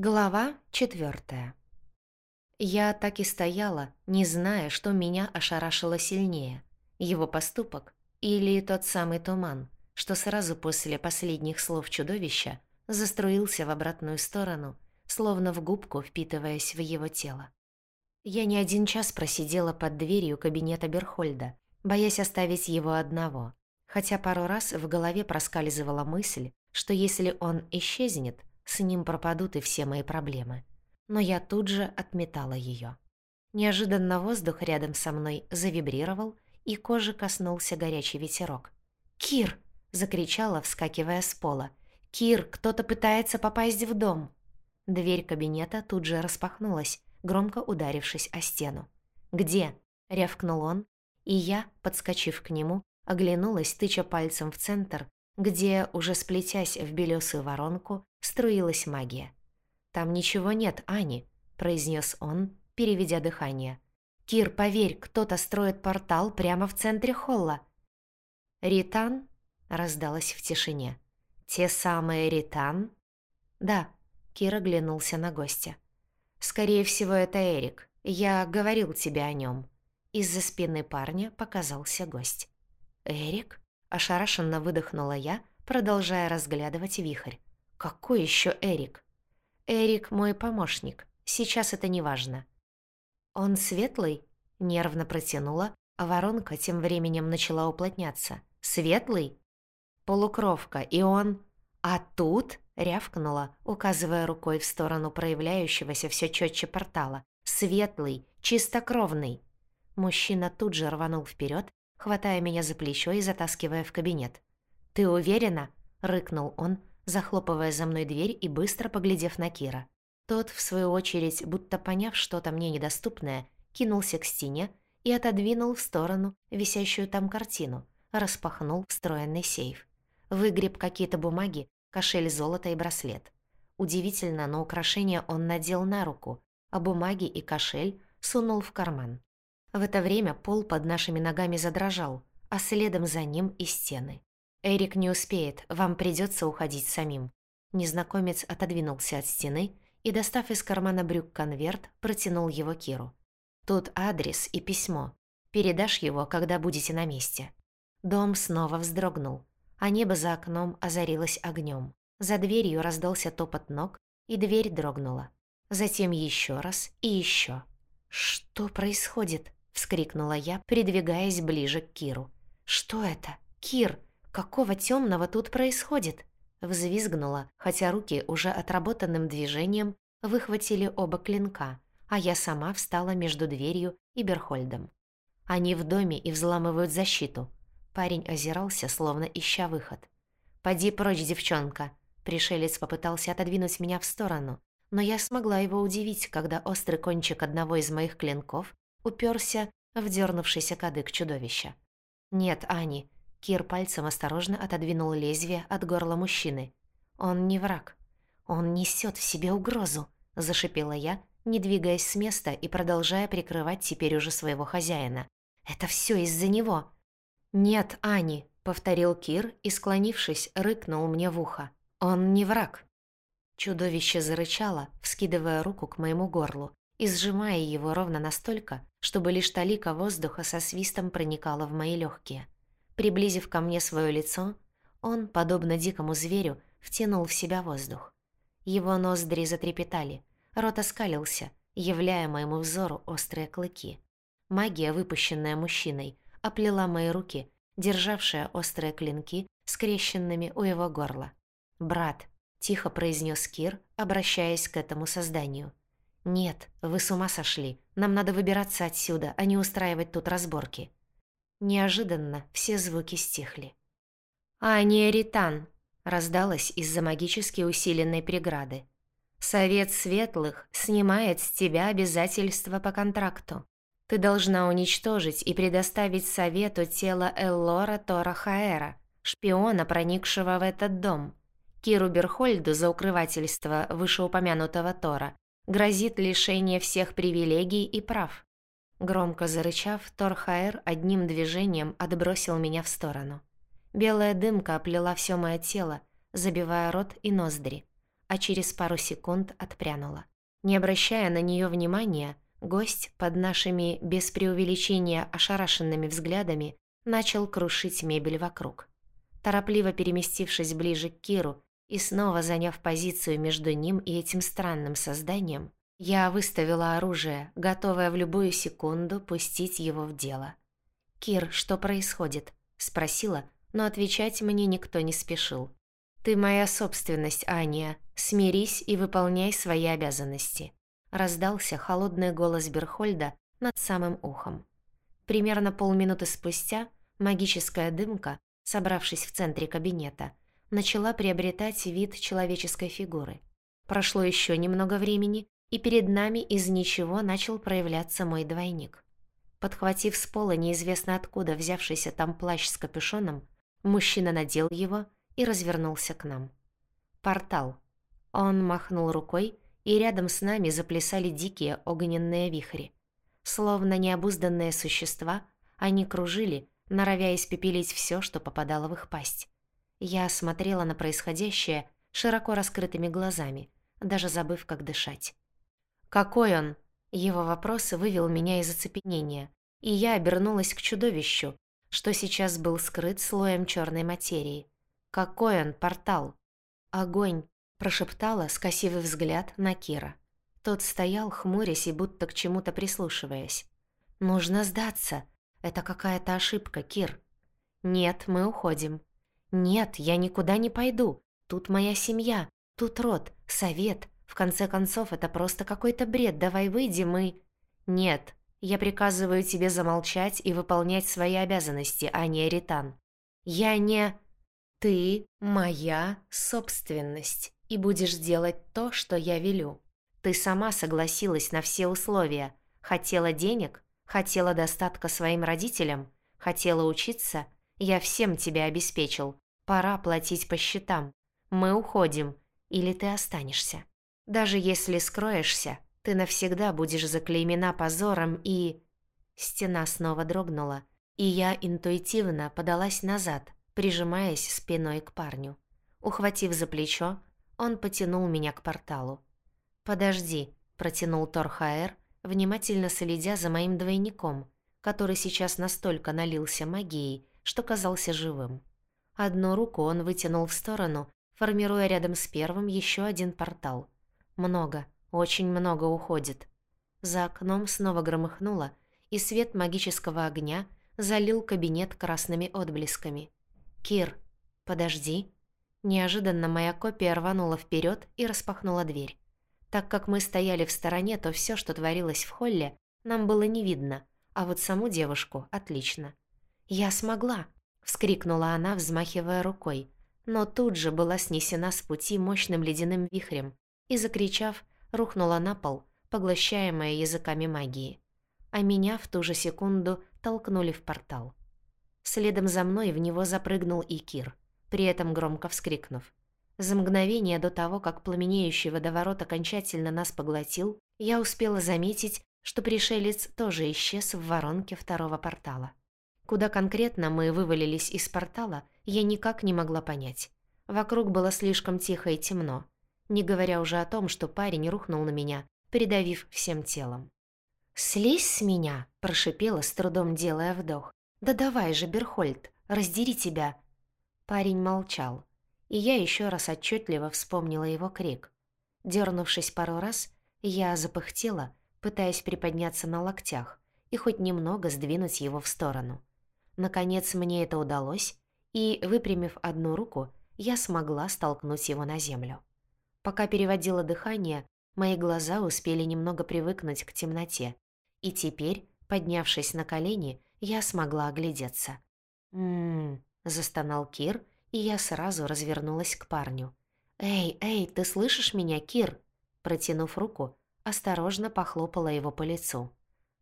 Глава четвертая. Я так и стояла, не зная, что меня ошарашило сильнее. Его поступок или тот самый туман, что сразу после последних слов чудовища заструился в обратную сторону, словно в губку впитываясь в его тело. Я не один час просидела под дверью кабинета Берхольда, боясь оставить его одного, хотя пару раз в голове проскальзывала мысль, что если он исчезнет, с ним пропадут и все мои проблемы. Но я тут же отметала ее. Неожиданно воздух рядом со мной завибрировал, и кожи коснулся горячий ветерок. «Кир!» — закричала, вскакивая с пола. «Кир, кто-то пытается попасть в дом!» Дверь кабинета тут же распахнулась, громко ударившись о стену. «Где?» — рявкнул он, и я, подскочив к нему, оглянулась, тыча пальцем в центр, где, уже сплетясь в белесую воронку, струилась магия. «Там ничего нет, Ани», — произнес он, переведя дыхание. «Кир, поверь, кто-то строит портал прямо в центре холла». «Ритан?» — раздалась в тишине. «Те самые Ритан?» «Да», — Кир оглянулся на гостя. «Скорее всего, это Эрик. Я говорил тебе о нем. Из-за спины парня показался гость. «Эрик?» — ошарашенно выдохнула я, продолжая разглядывать вихрь. «Какой еще Эрик?» «Эрик мой помощник. Сейчас это не важно». «Он светлый?» — нервно протянула, а воронка тем временем начала уплотняться. «Светлый?» «Полукровка, и он...» «А тут?» — рявкнула, указывая рукой в сторону проявляющегося все четче портала. «Светлый, чистокровный!» Мужчина тут же рванул вперед, хватая меня за плечо и затаскивая в кабинет. «Ты уверена?» — рыкнул он, захлопывая за мной дверь и быстро поглядев на Кира. Тот, в свою очередь, будто поняв что-то мне недоступное, кинулся к стене и отодвинул в сторону висящую там картину, распахнул встроенный сейф. Выгреб какие-то бумаги, кошель золота и браслет. Удивительно, но украшение он надел на руку, а бумаги и кошель сунул в карман. В это время пол под нашими ногами задрожал, а следом за ним и стены. «Эрик не успеет, вам придется уходить самим». Незнакомец отодвинулся от стены и, достав из кармана брюк конверт, протянул его Киру. «Тут адрес и письмо. Передашь его, когда будете на месте». Дом снова вздрогнул, а небо за окном озарилось огнем. За дверью раздался топот ног, и дверь дрогнула. Затем еще раз и еще. «Что происходит?» — вскрикнула я, придвигаясь ближе к Киру. «Что это? Кир!» Какого темного тут происходит? Взвизгнула, хотя руки уже отработанным движением выхватили оба клинка, а я сама встала между дверью и Берхольдом. Они в доме и взламывают защиту. Парень озирался, словно ища выход. «Поди прочь, девчонка!» Пришелец попытался отодвинуть меня в сторону, но я смогла его удивить, когда острый кончик одного из моих клинков уперся в дернувшийся кадык чудовища. «Нет, Ани, Кир пальцем осторожно отодвинул лезвие от горла мужчины. «Он не враг. Он несет в себе угрозу», — зашипела я, не двигаясь с места и продолжая прикрывать теперь уже своего хозяина. «Это все из-за него». «Нет, Ани», — повторил Кир и, склонившись, рыкнул мне в ухо. «Он не враг». Чудовище зарычало, вскидывая руку к моему горлу и сжимая его ровно настолько, чтобы лишь талика воздуха со свистом проникала в мои легкие. Приблизив ко мне свое лицо, он, подобно дикому зверю, втянул в себя воздух. Его ноздри затрепетали, рот оскалился, являя моему взору острые клыки. Магия, выпущенная мужчиной, оплела мои руки, державшие острые клинки, скрещенными у его горла. «Брат», — тихо произнес Кир, обращаясь к этому созданию. «Нет, вы с ума сошли. Нам надо выбираться отсюда, а не устраивать тут разборки». Неожиданно все звуки стихли. «Ания Ритан!» — раздалась из-за магически усиленной преграды. «Совет Светлых снимает с тебя обязательства по контракту. Ты должна уничтожить и предоставить Совету тело Эллора Тора Хаэра, шпиона, проникшего в этот дом. Киру Берхольду за укрывательство вышеупомянутого Тора грозит лишение всех привилегий и прав. Громко зарычав, Торхаэр одним движением отбросил меня в сторону. Белая дымка оплела все мое тело, забивая рот и ноздри. а через пару секунд отпрянула. Не обращая на нее внимания, гость под нашими без преувеличения ошарашенными взглядами начал крушить мебель вокруг. Торопливо переместившись ближе к Киру и снова заняв позицию между ним и этим странным созданием, я выставила оружие, готовая в любую секунду пустить его в дело. «Кир, что происходит?» – спросила, но отвечать мне никто не спешил. «Ты моя собственность, Аня. Смирись и выполняй свои обязанности», – раздался холодный голос Берхольда над самым ухом. Примерно полминуты спустя магическая дымка, собравшись в центре кабинета, начала приобретать вид человеческой фигуры. Прошло еще немного времени, и перед нами из ничего начал проявляться мой двойник. Подхватив с пола неизвестно откуда взявшийся там плащ с капюшоном, мужчина надел его и развернулся к нам. Портал. Он махнул рукой, и рядом с нами заплясали дикие огненные вихри. Словно необузданные существа, они кружили, норовя испепелить все, что попадало в их пасть. Я смотрела на происходящее широко раскрытыми глазами, даже забыв, как дышать. «Какой он?» Его вопрос вывел меня из оцепенения, и я обернулась к чудовищу, что сейчас был скрыт слоем черной материи. «Какой он портал?» «Огонь!» – прошептала, скосив взгляд на Кира. Тот стоял, хмурясь и будто к чему-то прислушиваясь. «Нужно сдаться. Это какая-то ошибка, Кир». «Нет, мы уходим». «Нет, я никуда не пойду. Тут моя семья, тут род, совет, в конце концов, это просто какой-то бред. Давай выйдем и... Нет, я приказываю тебе замолчать и выполнять свои обязанности, а не Эритан. Я не... Ты моя собственность, и будешь делать то, что я велю. Ты сама согласилась на все условия. Хотела денег, хотела достатка своим родителям, хотела учиться. Я всем тебя обеспечил. Пора платить по счетам. Мы уходим, или ты останешься. Даже если скроешься, ты навсегда будешь заклеймена позором и...» Стена снова дрогнула, и я интуитивно подалась назад, прижимаясь спиной к парню. Ухватив за плечо, он потянул меня к порталу. «Подожди», — протянул Торхаэр, внимательно следя за моим двойником, который сейчас настолько налился магией, что казался живым. Одну руку он вытянул в сторону, формируя рядом с первым еще один портал — много, очень много уходит. За окном снова громыхнуло, и свет магического огня залил кабинет красными отблесками. «Кир, подожди». Неожиданно моя копия рванула вперед и распахнула дверь. Так как мы стояли в стороне, то все, что творилось в холле, нам было не видно, а вот саму девушку — отлично. «Я смогла!» — вскрикнула она, взмахивая рукой, но тут же была снесена с пути мощным ледяным вихрем, и, закричав, рухнула на пол, поглощаемая языками магии. А меня в ту же секунду толкнули в портал. Следом за мной в него запрыгнул и Кир, при этом громко вскрикнув. За мгновение до того, как пламенеющий водоворот окончательно нас поглотил, я успела заметить, что пришелец тоже исчез в воронке второго портала. Куда конкретно мы вывалились из портала, я никак не могла понять. Вокруг было слишком тихо и темно, не говоря уже о том, что парень рухнул на меня, придавив всем телом. «Слезь с меня!» – прошипела, с трудом делая вдох. «Да давай же, Берхольд, раздери тебя!» Парень молчал, и я еще раз отчетливо вспомнила его крик. Дернувшись пару раз, я запыхтела, пытаясь приподняться на локтях и хоть немного сдвинуть его в сторону. Наконец мне это удалось, и, выпрямив одну руку, я смогла столкнуть его на землю. Пока переводила дыхание, мои глаза успели немного привыкнуть к темноте. И теперь, поднявшись на колени, я смогла оглядеться. «М-м-м», застонал Кир, и я сразу развернулась к парню. «Эй, эй, ты слышишь меня, Кир?» Протянув руку, осторожно похлопала его по лицу.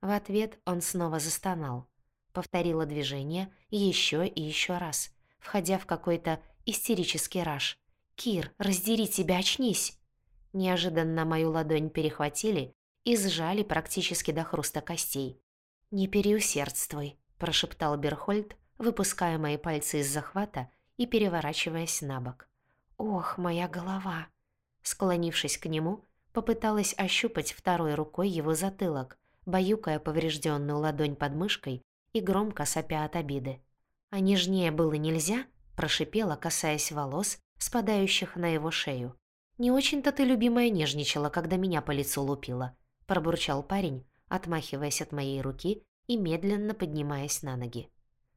В ответ он снова застонал. Повторила движение еще и еще раз, входя в какой-то истерический раж. «Кир, раздери тебя, очнись!» Неожиданно мою ладонь перехватили и сжали практически до хруста костей. «Не переусердствуй», – прошептал Берхольд, выпуская мои пальцы из захвата и переворачиваясь на бок. «Ох, моя голова!» Склонившись к нему, попыталась ощупать второй рукой его затылок, баюкая поврежденную ладонь под мышкой и громко сопя от обиды. «А нежнее было нельзя?» – прошипела, касаясь волос, спадающих на его шею. «Не очень-то ты, любимая, нежничала, когда меня по лицу лупила», – пробурчал парень, отмахиваясь от моей руки и медленно поднимаясь на ноги.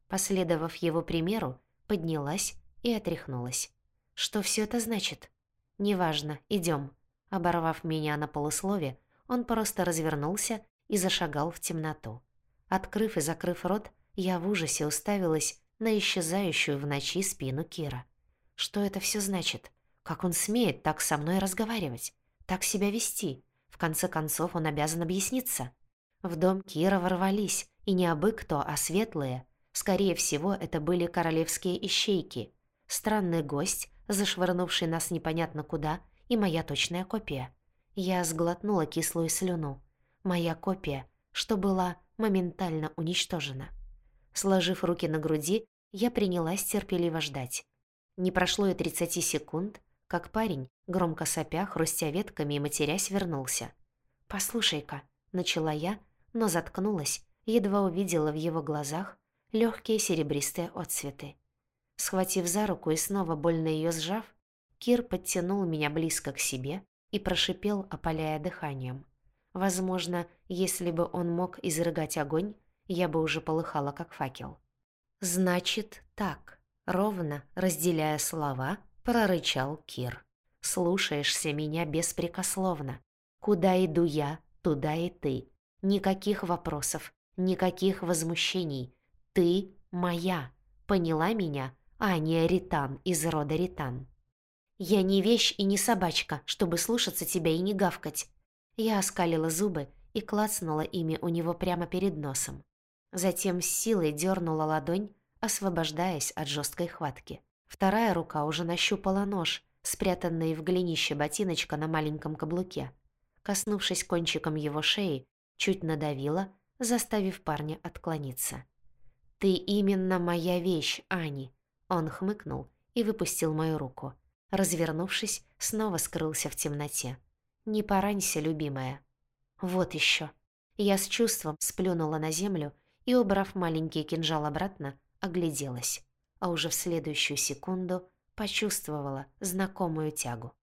Последовав его примеру, поднялась и отряхнулась. «Что все это значит?» «Неважно, идем. Оборвав меня на полуслове, он просто развернулся и зашагал в темноту. Открыв и закрыв рот, я в ужасе уставилась на исчезающую в ночи спину Кира. Что это все значит? Как он смеет так со мной разговаривать? Так себя вести? В конце концов, он обязан объясниться. В дом Кира ворвались, и не абы кто, а светлые. Скорее всего, это были королевские ищейки. Странный гость, зашвырнувший нас непонятно куда, и моя точная копия. Я сглотнула кислую слюну. Моя копия, что была моментально уничтожена. Сложив руки на груди, я принялась терпеливо ждать. Не прошло и 30 секунд, как парень, громко сопя, хрустя ветками и матерясь, вернулся. «Послушай-ка», — начала я, но заткнулась, едва увидела в его глазах легкие серебристые отцветы. Схватив за руку и снова больно ее сжав, Кир подтянул меня близко к себе и прошипел, опаляя дыханием. Возможно, если бы он мог изрыгать огонь, я бы уже полыхала, как факел. «Значит, так», — ровно, разделяя слова, прорычал Кир. «Слушаешься меня беспрекословно. Куда иду я, туда и ты. Никаких вопросов, никаких возмущений. Ты моя. Поняла меня, Аня Ритан из рода Ритан?» «Я не вещь и не собачка, чтобы слушаться тебя и не гавкать». Я оскалила зубы и клацнула ими у него прямо перед носом. Затем с силой дернула ладонь, освобождаясь от жесткой хватки. Вторая рука уже нащупала нож, спрятанный в глинище ботиночка на маленьком каблуке. Коснувшись кончиком его шеи, чуть надавила, заставив парня отклониться. «Ты именно моя вещь, Ани!» Он хмыкнул и выпустил мою руку развернувшись, снова скрылся в темноте. «Не поранься, любимая». «Вот еще». Я с чувством сплюнула на землю и, убрав маленький кинжал обратно, огляделась, а уже в следующую секунду почувствовала знакомую тягу.